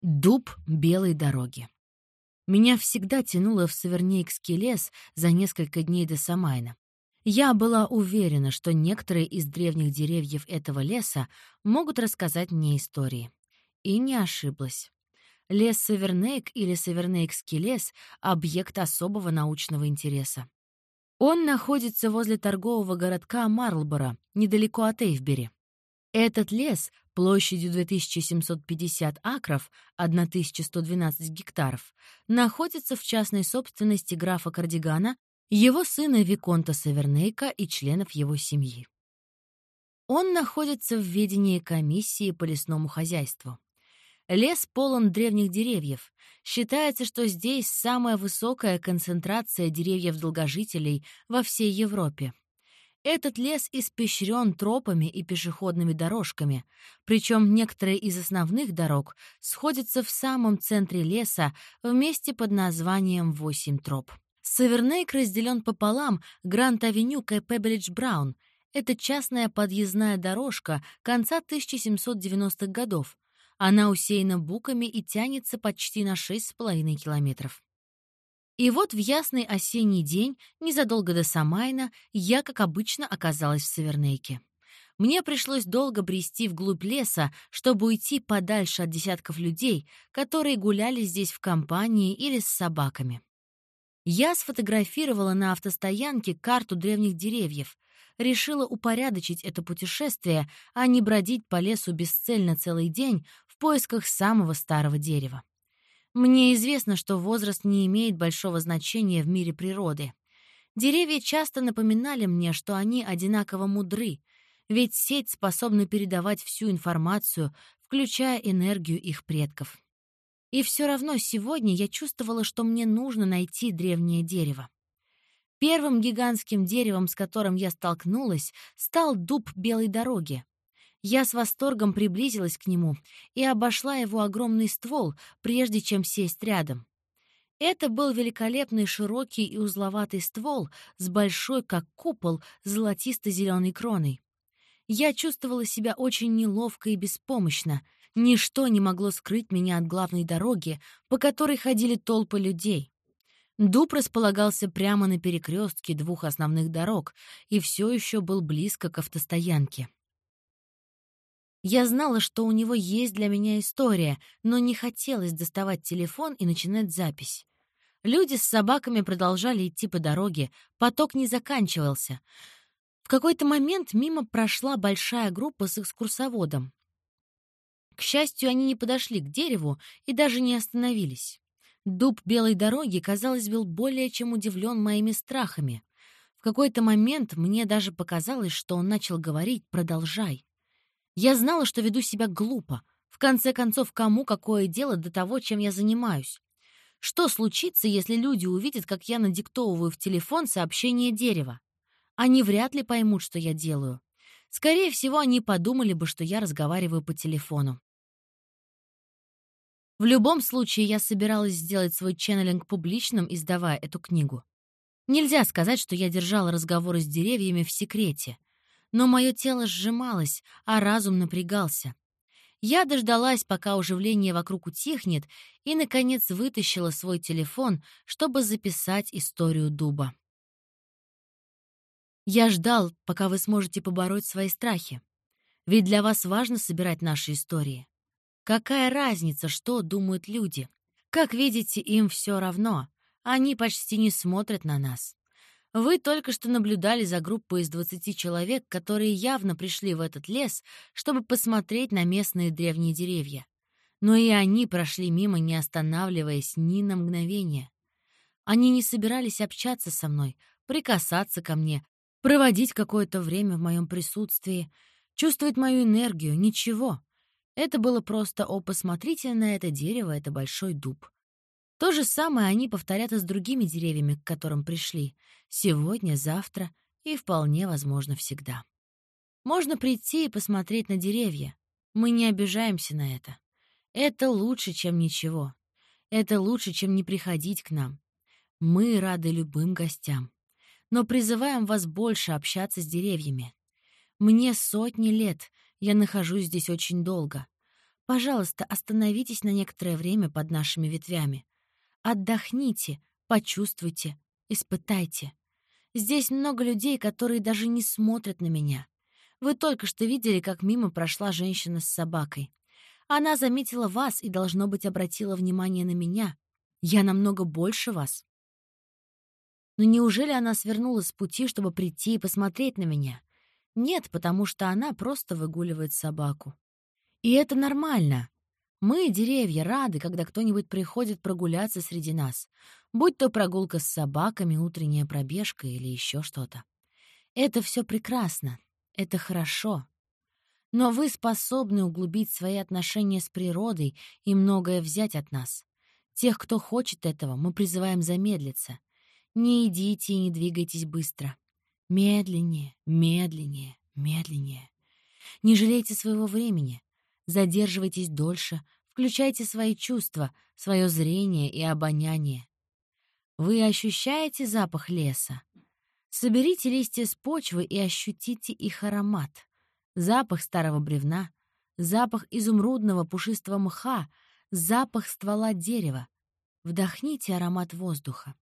Дуб белой дороги. Меня всегда тянуло в Савернейкский лес за несколько дней до Самайна. Я была уверена, что некоторые из древних деревьев этого леса могут рассказать мне истории. И не ошиблась. Лес Савернейк или Савернейкский лес — объект особого научного интереса. Он находится возле торгового городка Марлборо, недалеко от Эйвбери. Этот лес площадью 2750 акров, 1112 гектаров, находится в частной собственности графа Кардигана, его сына Виконта Савернейка и членов его семьи. Он находится в ведении комиссии по лесному хозяйству. Лес полон древних деревьев. Считается, что здесь самая высокая концентрация деревьев-долгожителей во всей Европе. Этот лес испещрен тропами и пешеходными дорожками, причем некоторые из основных дорог сходятся в самом центре леса в месте под названием «Восемь троп». Севернейк разделен пополам Гранд-авеню к Пеббридж-Браун. Это частная подъездная дорожка конца 1790-х годов. Она усеяна буками и тянется почти на 6,5 километров. И вот в ясный осенний день, незадолго до Самайна, я, как обычно, оказалась в Севернейке. Мне пришлось долго брести вглубь леса, чтобы уйти подальше от десятков людей, которые гуляли здесь в компании или с собаками. Я сфотографировала на автостоянке карту древних деревьев, решила упорядочить это путешествие, а не бродить по лесу бесцельно целый день в поисках самого старого дерева. Мне известно, что возраст не имеет большого значения в мире природы. Деревья часто напоминали мне, что они одинаково мудры, ведь сеть способна передавать всю информацию, включая энергию их предков. И все равно сегодня я чувствовала, что мне нужно найти древнее дерево. Первым гигантским деревом, с которым я столкнулась, стал дуб белой дороги. Я с восторгом приблизилась к нему и обошла его огромный ствол, прежде чем сесть рядом. Это был великолепный широкий и узловатый ствол с большой, как купол, золотисто-зеленой кроной. Я чувствовала себя очень неловко и беспомощно. Ничто не могло скрыть меня от главной дороги, по которой ходили толпы людей. Дуб располагался прямо на перекрестке двух основных дорог и все еще был близко к автостоянке. Я знала, что у него есть для меня история, но не хотелось доставать телефон и начинать запись. Люди с собаками продолжали идти по дороге, поток не заканчивался. В какой-то момент мимо прошла большая группа с экскурсоводом. К счастью, они не подошли к дереву и даже не остановились. Дуб белой дороги, казалось, был более чем удивлен моими страхами. В какой-то момент мне даже показалось, что он начал говорить «продолжай». Я знала, что веду себя глупо. В конце концов, кому какое дело до того, чем я занимаюсь? Что случится, если люди увидят, как я надиктовываю в телефон сообщение дерева? Они вряд ли поймут, что я делаю. Скорее всего, они подумали бы, что я разговариваю по телефону. В любом случае, я собиралась сделать свой ченнелинг публичным, издавая эту книгу. Нельзя сказать, что я держала разговоры с деревьями в секрете но мое тело сжималось, а разум напрягался. Я дождалась, пока оживление вокруг утихнет, и, наконец, вытащила свой телефон, чтобы записать историю дуба. Я ждал, пока вы сможете побороть свои страхи. Ведь для вас важно собирать наши истории. Какая разница, что думают люди? Как видите, им все равно. Они почти не смотрят на нас. Вы только что наблюдали за группой из 20 человек, которые явно пришли в этот лес, чтобы посмотреть на местные древние деревья. Но и они прошли мимо, не останавливаясь ни на мгновение. Они не собирались общаться со мной, прикасаться ко мне, проводить какое-то время в моем присутствии, чувствовать мою энергию, ничего. Это было просто «О, посмотрите на это дерево, это большой дуб». То же самое они повторят и с другими деревьями, к которым пришли. Сегодня, завтра и, вполне возможно, всегда. Можно прийти и посмотреть на деревья. Мы не обижаемся на это. Это лучше, чем ничего. Это лучше, чем не приходить к нам. Мы рады любым гостям. Но призываем вас больше общаться с деревьями. Мне сотни лет, я нахожусь здесь очень долго. Пожалуйста, остановитесь на некоторое время под нашими ветвями. Отдохните, почувствуйте, испытайте. Здесь много людей, которые даже не смотрят на меня. Вы только что видели, как мимо прошла женщина с собакой. Она заметила вас и, должно быть, обратила внимание на меня. Я намного больше вас. Но неужели она свернула с пути, чтобы прийти и посмотреть на меня? Нет, потому что она просто выгуливает собаку. И это нормально. Мы, деревья, рады, когда кто-нибудь приходит прогуляться среди нас, будь то прогулка с собаками, утренняя пробежка или еще что-то. Это все прекрасно, это хорошо. Но вы способны углубить свои отношения с природой и многое взять от нас. Тех, кто хочет этого, мы призываем замедлиться. Не идите и не двигайтесь быстро. Медленнее, медленнее, медленнее. Не жалейте своего времени. Задерживайтесь дольше, включайте свои чувства, свое зрение и обоняние. Вы ощущаете запах леса? Соберите листья с почвы и ощутите их аромат. Запах старого бревна, запах изумрудного пушистого мха, запах ствола дерева. Вдохните аромат воздуха.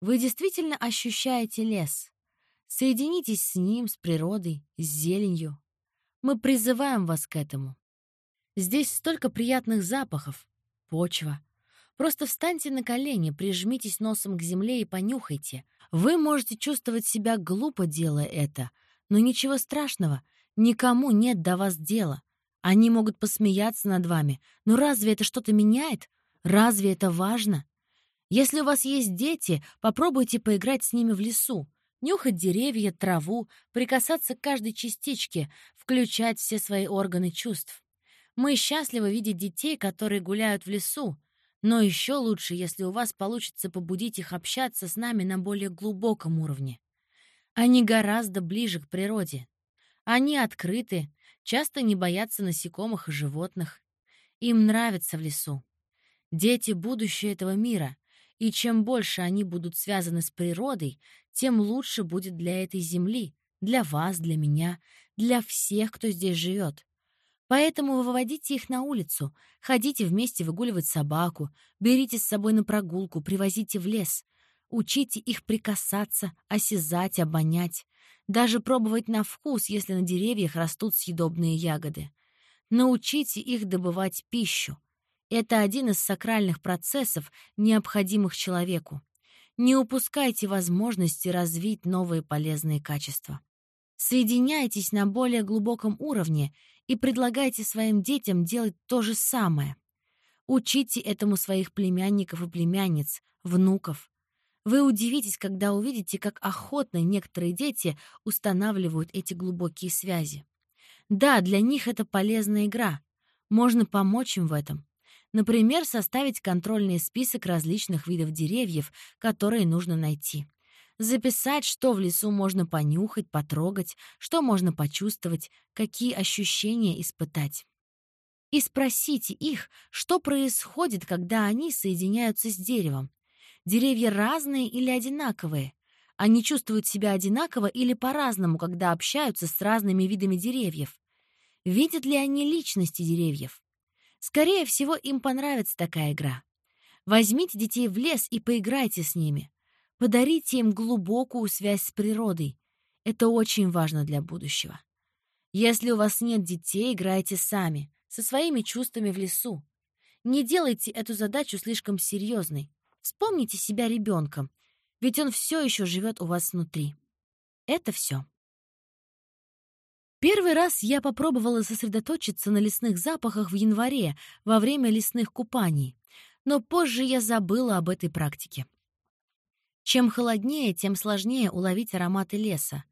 Вы действительно ощущаете лес. Соединитесь с ним, с природой, с зеленью. Мы призываем вас к этому. Здесь столько приятных запахов. Почва. Просто встаньте на колени, прижмитесь носом к земле и понюхайте. Вы можете чувствовать себя глупо, делая это. Но ничего страшного. Никому нет до вас дела. Они могут посмеяться над вами. Но разве это что-то меняет? Разве это важно? Если у вас есть дети, попробуйте поиграть с ними в лесу. Нюхать деревья, траву, прикасаться к каждой частичке, включать все свои органы чувств. Мы счастливы видеть детей, которые гуляют в лесу, но еще лучше, если у вас получится побудить их общаться с нами на более глубоком уровне. Они гораздо ближе к природе. Они открыты, часто не боятся насекомых и животных. Им нравится в лесу. Дети — будущее этого мира, и чем больше они будут связаны с природой, тем лучше будет для этой земли, для вас, для меня, для всех, кто здесь живет. Поэтому выводите их на улицу, ходите вместе выгуливать собаку, берите с собой на прогулку, привозите в лес. Учите их прикасаться, осязать, обонять. Даже пробовать на вкус, если на деревьях растут съедобные ягоды. Научите их добывать пищу. Это один из сакральных процессов, необходимых человеку. Не упускайте возможности развить новые полезные качества. Соединяйтесь на более глубоком уровне и предлагайте своим детям делать то же самое. Учите этому своих племянников и племянниц, внуков. Вы удивитесь, когда увидите, как охотно некоторые дети устанавливают эти глубокие связи. Да, для них это полезная игра. Можно помочь им в этом. Например, составить контрольный список различных видов деревьев, которые нужно найти. Записать, что в лесу можно понюхать, потрогать, что можно почувствовать, какие ощущения испытать. И спросите их, что происходит, когда они соединяются с деревом. Деревья разные или одинаковые? Они чувствуют себя одинаково или по-разному, когда общаются с разными видами деревьев? Видят ли они личности деревьев? Скорее всего, им понравится такая игра. Возьмите детей в лес и поиграйте с ними. Подарите им глубокую связь с природой. Это очень важно для будущего. Если у вас нет детей, играйте сами, со своими чувствами в лесу. Не делайте эту задачу слишком серьезной. Вспомните себя ребенком, ведь он все еще живет у вас внутри. Это все. Первый раз я попробовала сосредоточиться на лесных запахах в январе во время лесных купаний, но позже я забыла об этой практике. Чем холоднее, тем сложнее уловить ароматы леса.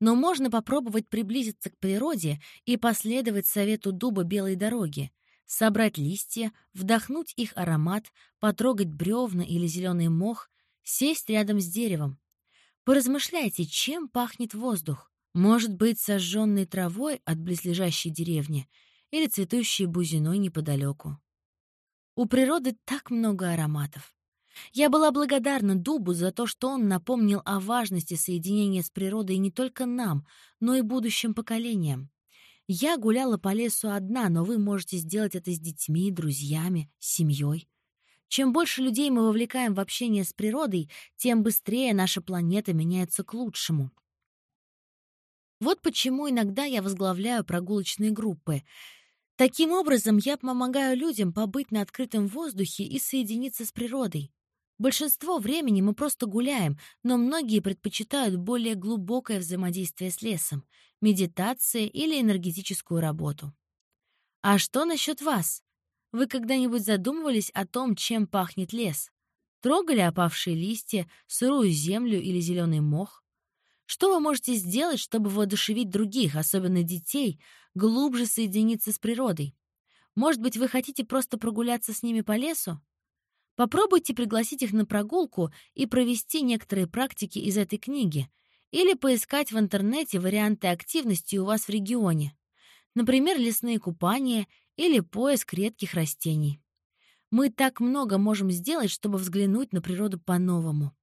Но можно попробовать приблизиться к природе и последовать совету дуба белой дороги, собрать листья, вдохнуть их аромат, потрогать бревна или зеленый мох, сесть рядом с деревом. Поразмышляйте, чем пахнет воздух. Может быть, сожженной травой от близлежащей деревни или цветущей бузиной неподалеку. У природы так много ароматов. Я была благодарна Дубу за то, что он напомнил о важности соединения с природой не только нам, но и будущим поколениям. Я гуляла по лесу одна, но вы можете сделать это с детьми, друзьями, семьей. Чем больше людей мы вовлекаем в общение с природой, тем быстрее наша планета меняется к лучшему. Вот почему иногда я возглавляю прогулочные группы. Таким образом, я помогаю людям побыть на открытом воздухе и соединиться с природой. Большинство времени мы просто гуляем, но многие предпочитают более глубокое взаимодействие с лесом, медитация или энергетическую работу. А что насчет вас? Вы когда-нибудь задумывались о том, чем пахнет лес? Трогали опавшие листья, сырую землю или зеленый мох? Что вы можете сделать, чтобы воодушевить других, особенно детей, глубже соединиться с природой? Может быть, вы хотите просто прогуляться с ними по лесу? Попробуйте пригласить их на прогулку и провести некоторые практики из этой книги или поискать в интернете варианты активности у вас в регионе. Например, лесные купания или поиск редких растений. Мы так много можем сделать, чтобы взглянуть на природу по-новому.